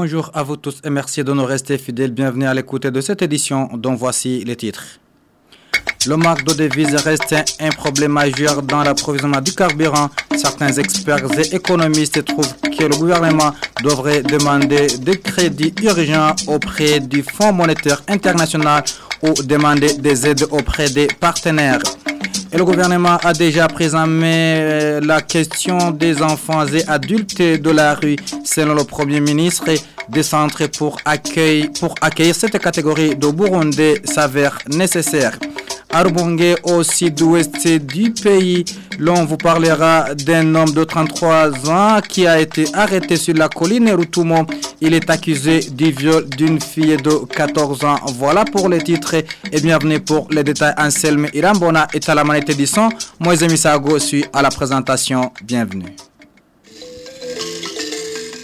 Bonjour à vous tous et merci de nous rester fidèles. Bienvenue à l'écoute de cette édition dont voici les titres. Le manque de devises reste un problème majeur dans l'approvisionnement du carburant. Certains experts et économistes trouvent que le gouvernement devrait demander des crédits urgents auprès du Fonds monétaire international ou demander des aides auprès des partenaires. Et le gouvernement a déjà présenté la question des enfants et adultes de la rue. Selon le Premier ministre, des centres pour, accueillir, pour accueillir cette catégorie de Burundi s'avère nécessaire. À Rubongue, au sud-ouest du pays, l'on vous parlera d'un homme de 33 ans qui a été arrêté sur la colline Rutumo. Il est accusé du viol d'une fille de 14 ans. Voilà pour les titres et bienvenue pour les détails. Anselme Irambona est à la manette du son. Moïse Misago suit à la présentation. Bienvenue.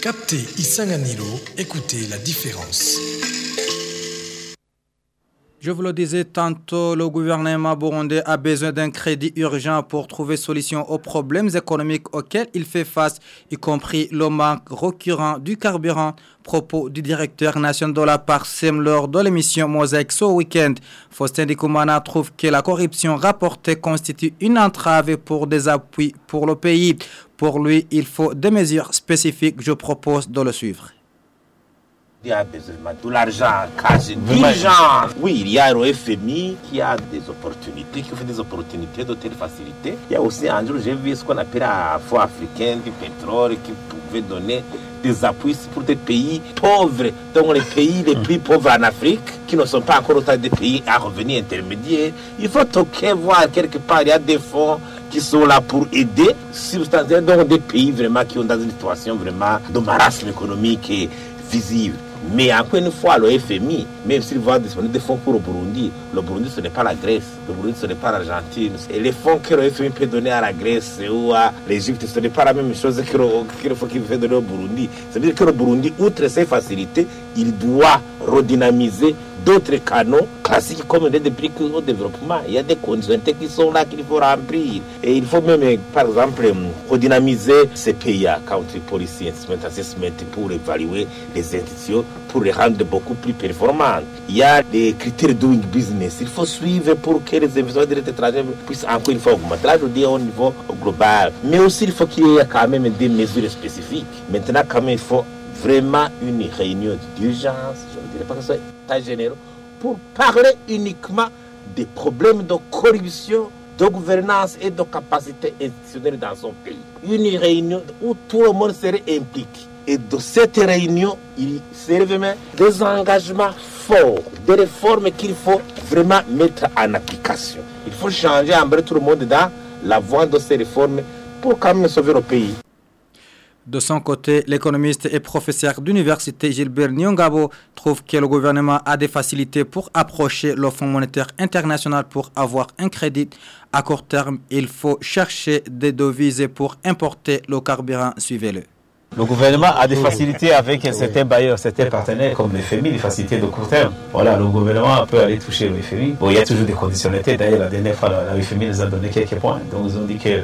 Captez Isanganilo, écoutez la différence. Je vous le disais tantôt, le gouvernement burundais a besoin d'un crédit urgent pour trouver solution aux problèmes économiques auxquels il fait face, y compris le manque récurrent du carburant. Propos du directeur national de la PARSEM lors de l'émission Mosaïque ce week-end. Faustin Dikoumana trouve que la corruption rapportée constitue une entrave pour des appuis pour le pays. Pour lui, il faut des mesures spécifiques. Je propose de le suivre. Il y a besoin de l'argent cash, d'urgence. Oui, il y a le FMI qui a des opportunités, qui fait des opportunités de telle facilité. Il y a aussi un jour, j'ai vu ce qu'on appelle la Fonds africain du pétrole qui pouvait donner des appuis pour des pays pauvres, donc les pays les plus pauvres en Afrique, qui ne sont pas encore autant des pays à revenus intermédiaires. Il faut toquer, voir quelque part, il y a des fonds qui sont là pour aider, substantiellement, donc des pays vraiment qui ont dans une situation vraiment de marasme économique et visible. Mais encore une fois, le FMI, même s'il va disponible des fonds pour le Burundi, le Burundi ce n'est pas la Grèce, le Burundi ce n'est pas l'Argentine. Et les fonds que le FMI peut donner à la Grèce ou à l'Égypte, ce n'est pas la même chose que le, que fonds qu'il peut donner au Burundi. C'est-à-dire que le Burundi, outre ses facilités, il doit redynamiser d'autres canaux classiques comme l'aide publique au développement. Il y a des conditions qui sont là qu'il faut remplir. Et il faut même, par exemple, redynamiser ces à country policy investment assessment pour évaluer les institutions, pour les rendre beaucoup plus performantes. Il y a des critères doing business. Il faut suivre pour que les investissements directs étrangers puissent encore une fois augmenter. Là, je dis au niveau global. Mais aussi, il faut qu'il y ait quand même des mesures spécifiques. Maintenant, quand même, il faut vraiment une réunion d'urgence, je ne dirais pas que ce soit généraux, pour parler uniquement des problèmes de corruption, de gouvernance et de capacité institutionnelle dans son pays. Une réunion où tout le monde serait impliqué. Et de cette réunion, il serait vraiment des engagements forts, des réformes qu'il faut vraiment mettre en application. Il faut changer, emmener tout le monde dans la voie de ces réformes pour quand même sauver le pays. De son côté, l'économiste et professeur d'université Gilbert Nyongabo trouve que le gouvernement a des facilités pour approcher le Fonds monétaire international pour avoir un crédit. À court terme, il faut chercher des devises pour importer le carburant. Suivez-le. Le gouvernement a des facilités avec certains bailleurs, certains partenaires comme le FMI, des facilités de court terme. Voilà, le gouvernement peut aller toucher le FMI. Bon, il y a toujours des conditionnalités. D'ailleurs, la dernière fois, la FMI nous a donné quelques points. Donc, ils ont dit que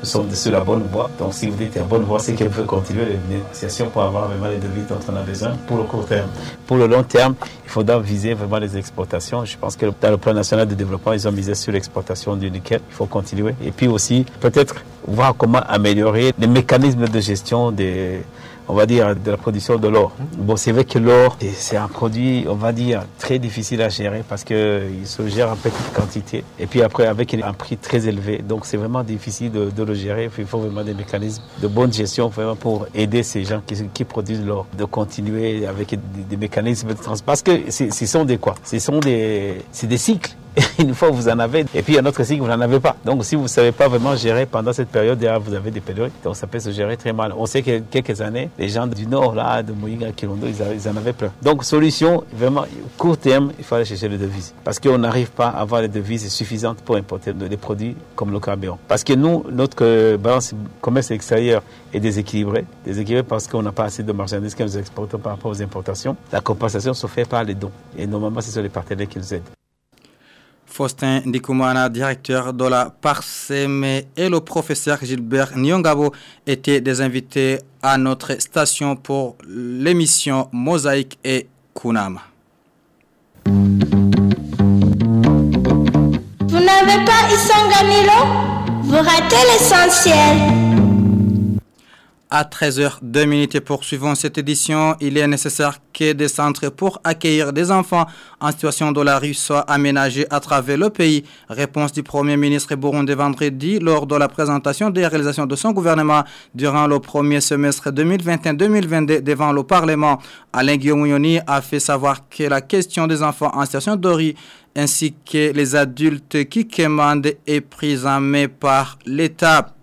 nous sommes sur la bonne voie. Donc, si vous dites la bonne voie, c'est qu'il faut continuer les négociations pour avoir vraiment les devis dont on a besoin pour le court terme. Pour le long terme, il faudra viser vraiment les exportations. Je pense que dans le plan national de développement, ils ont misé sur l'exportation du nickel. Il faut continuer. Et puis aussi, peut-être voir comment améliorer les mécanismes de gestion des on va dire, de la production de l'or. Bon, c'est vrai que l'or, c'est un produit, on va dire, très difficile à gérer parce qu'il se gère en petite quantité. Et puis après, avec un prix très élevé. Donc, c'est vraiment difficile de, le gérer. Il faut vraiment des mécanismes de bonne gestion vraiment pour aider ces gens qui, produisent l'or de continuer avec des, mécanismes de transport. Parce que ce sont des quoi? Ce sont des, des cycles. une fois vous en avez, et puis un autre cycle, vous n'en avez pas. Donc si vous ne savez pas vraiment gérer pendant cette période, vous avez des pénuries, donc ça peut se gérer très mal. On sait que quelques années, les gens du nord, là, de Moïga, Kilondo, ils, en avaient plein. Donc, solution, vraiment, court terme, il fallait chercher les devises. Parce qu'on n'arrive pas à avoir les devises suffisantes pour importer des produits comme le carburant. Parce que nous, notre balance commerce extérieur est déséquilibrée. Déséquilibrée parce qu'on n'a pas assez de marchandises que nous exportons par rapport aux importations. La compensation se fait par les dons. Et normalement, ce sont les partenaires qui nous aident. Faustin Ndikumana, directeur de la Parseme et le professeur Gilbert Nyongabo étaient des invités à notre station pour l'émission Mosaïque et Kunama. Vous n'avez pas Isanganilo Vous ratez l'essentiel. À 13h02 minutes et poursuivons cette édition, il est nécessaire que des centres pour accueillir des enfants en situation de la rue soient aménagés à travers le pays. Réponse du Premier ministre burundais vendredi lors de la présentation des réalisations de son gouvernement durant le premier semestre 2021-2022 devant le Parlement. Alain Guillaume a fait savoir que la question des enfants en situation de rue ainsi que les adultes qui commandent est prise en main par l'État.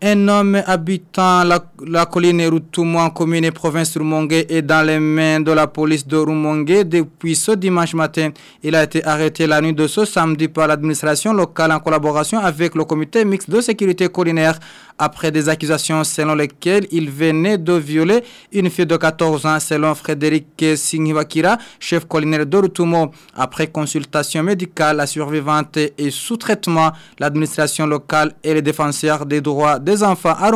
Un homme habitant la, colline Rutumo en commune et province Rumongue est dans les mains de la police de Rumongue depuis ce dimanche matin. Il a été arrêté la nuit de ce samedi par l'administration locale en collaboration avec le comité mixte de sécurité collinaire après des accusations selon lesquelles il venait de violer une fille de 14 ans selon Frédéric Singhivakira, chef collinaire de Rutumo. Après consultation médicale, la survivante est sous traitement. L'administration locale et les défenseurs des droits des enfants à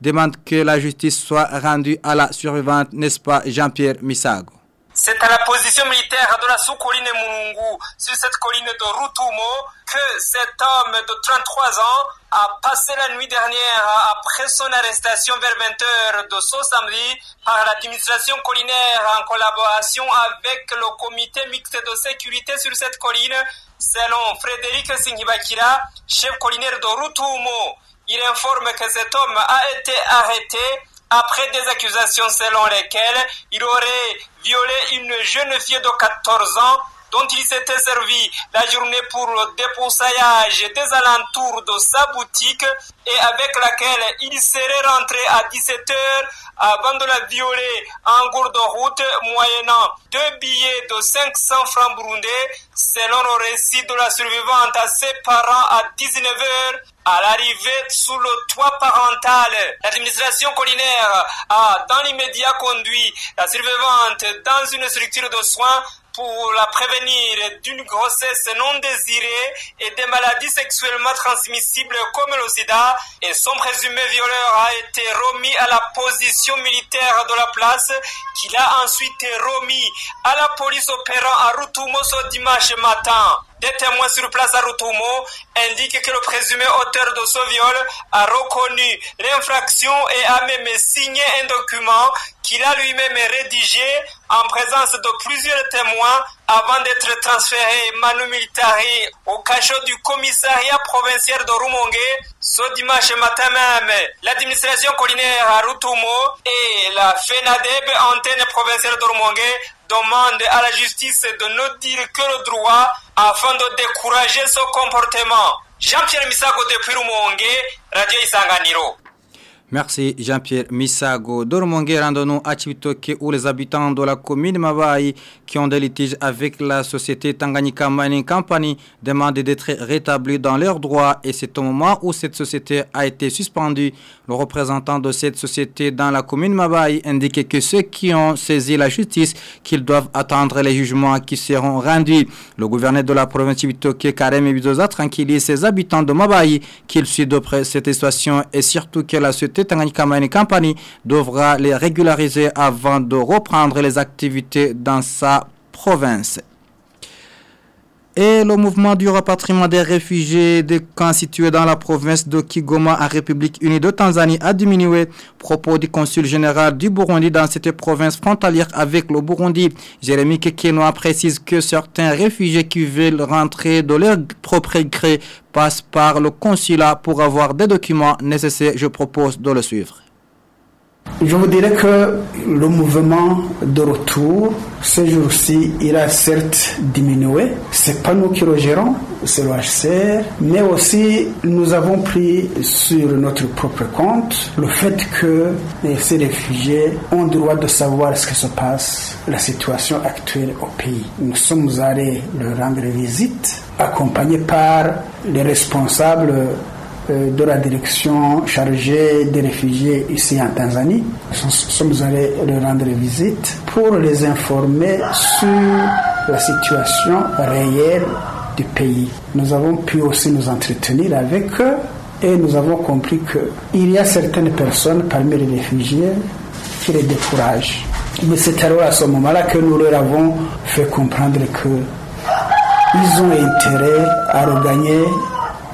demandent que la justice soit rendue à la survivante, n'est-ce pas Jean-Pierre Misago c'est à la position militaire de la sous-colline Mulungu, sur cette colline de Rutumo, que cet homme de 33 ans a passé la nuit dernière après son arrestation vers 20h de ce samedi par l'administration collinaire en collaboration avec le comité mixte de sécurité sur cette colline, selon Frédéric Singhibakira, chef collinaire de Rutumo. Il informe que cet homme a été arrêté après des accusations selon lesquelles il aurait violé une jeune fille de 14 ans dont il s'était servi la journée pour le dépoussaillage des alentours de sa boutique et avec laquelle il serait rentré à 17h avant de la violer en cours de route moyennant deux billets de 500 francs burundais selon le récit de la survivante à ses parents à 19h à l'arrivée sous le toit parental. L'administration collinaire a dans l'immédiat conduit la survivante dans une structure de soins pour la prévenir d'une grossesse non désirée et des maladies sexuellement transmissibles comme le sida et son présumé violeur a été remis à la position militaire de la place qu'il a ensuite remis à la police opérant à Rutumo dimanche matin. Des témoins sur place à Rutumo indiquent que le présumé auteur de ce viol a reconnu l'infraction et a même signé un document qu'il a lui-même rédigé en présence de plusieurs témoins avant d'être transféré manu militari au cachot du commissariat provincial de Rumongue ce dimanche matin même. L'administration collinaire à Rutumo et la FENADEB, antenne provinciale de Rumongue, demande à la justice de ne dire que le droit afin de décourager ce comportement. Jean-Pierre Misago depuis Rumongue, Radio Isanganiro. Merci Jean-Pierre Misago. Dormongue, rendons-nous à Chibitoke où les habitants de la commune Mabaï qui ont des litiges avec la société Tanganyika Mining Company demandent d'être rétablis dans leurs droits et c'est au moment où cette société a été suspendue. Le représentant de cette société dans la commune Mabaï indique que ceux qui ont saisi la justice qu'ils doivent attendre les jugements qui seront rendus. Le gouverneur de la province Chibitoke, Karem Bizoza, tranquillise ses habitants de Mabaï qu'il suit de près cette situation et surtout que la société Tanganyika Mining Company devra les régulariser avant de reprendre les activités dans sa province. Et le mouvement du rapatriement des réfugiés des camps situés dans la province de Kigoma en République unie de Tanzanie a diminué. Propos du consul général du Burundi dans cette province frontalière avec le Burundi. Jérémy Kekenoa précise que certains réfugiés qui veulent rentrer de leur propre gré passent par le consulat pour avoir des documents nécessaires. Je propose de le suivre. Je vous dirais que le mouvement de retour, ce jour-ci, il a certes diminué. C'est pas nous qui le gérons, c'est l'OHCR, mais aussi nous avons pris sur notre propre compte le fait que ces réfugiés ont le droit de savoir ce qui se passe, la situation actuelle au pays. Nous sommes allés leur rendre visite, accompagnés par les responsables de la direction chargée des réfugiés ici en Tanzanie. Nous sommes allés leur rendre visite pour les informer sur la situation réelle du pays. Nous avons pu aussi nous entretenir avec eux et nous avons compris qu'il y a certaines personnes parmi les réfugiés qui les découragent. Mais c'est alors à ce moment-là que nous leur avons fait comprendre que ils ont intérêt à regagner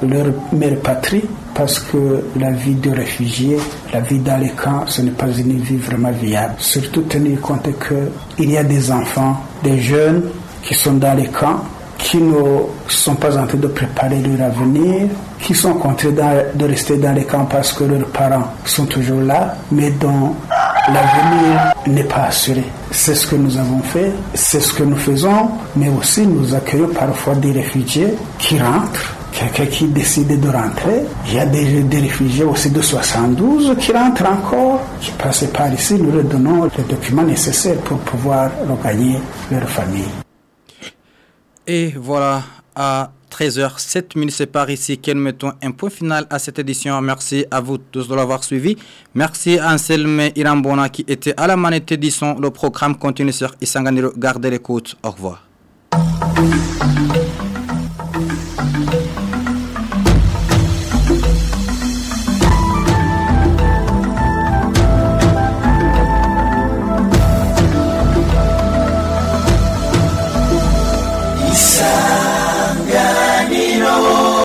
leur mère patrie parce que la vie de réfugié, la vie dans les camps, ce n'est pas une vie vraiment viable. Surtout tenir compte qu'il y a des enfants, des jeunes qui sont dans les camps, qui ne sont pas en train de préparer leur avenir, qui sont contraints de rester dans les camps parce que leurs parents sont toujours là, mais dont l'avenir n'est pas assuré. C'est ce que nous avons fait, c'est ce que nous faisons, mais aussi nous accueillons parfois des réfugiés qui rentrent quelqu'un qui décide de rentrer. Il y a des, réfugiés aussi de 72 qui rentrent encore, qui passent par ici. Nous leur donnons les documents nécessaires pour pouvoir regagner leur famille. Et voilà, à 13h07 minutes, c'est par ici que nous mettons un point final à cette édition. Merci à vous tous de l'avoir suivi. Merci à Anselme Irambona qui était à la manette d'édition. Le programme continue sur Isanganiro. Gardez l'écoute. Au revoir.